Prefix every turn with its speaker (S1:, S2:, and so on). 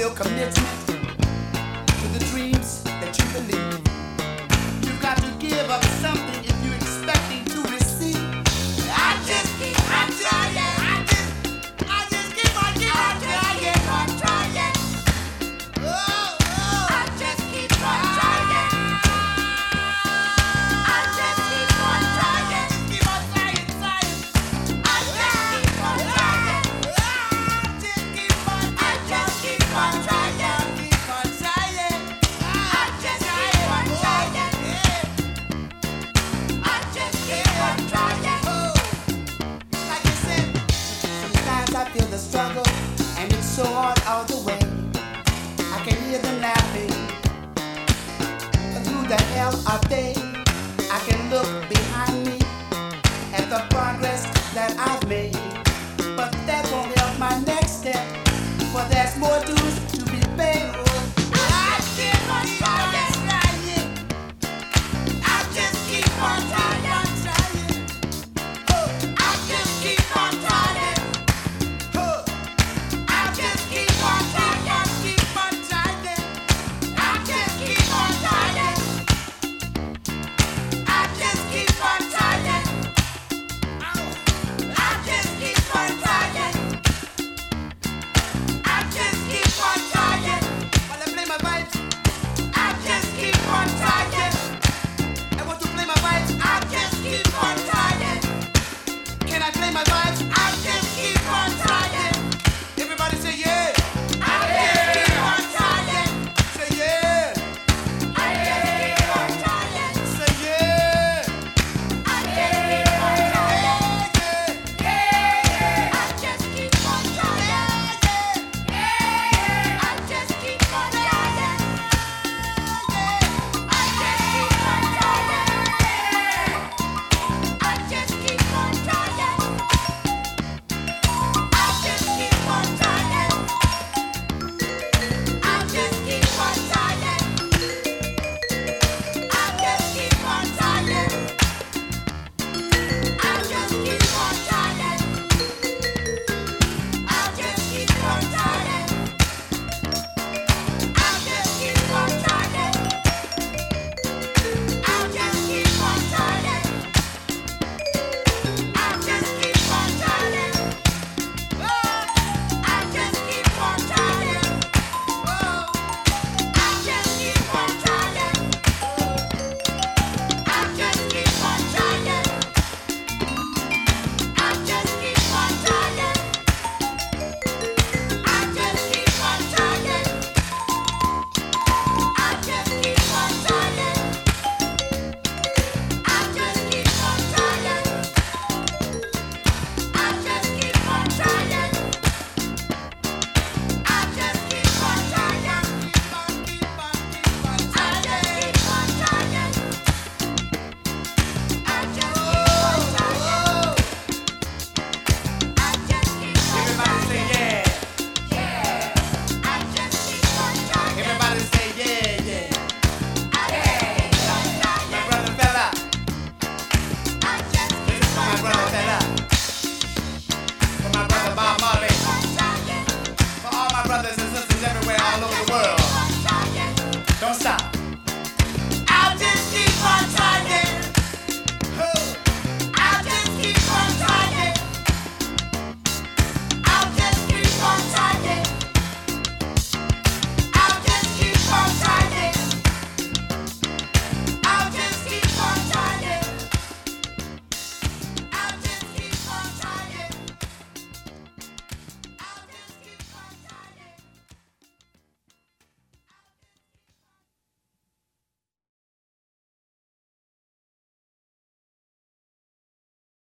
S1: female committee happier laughing. And the hell of day, I can look behind me at the progress that I've made. But that won't help my next step, for there's more to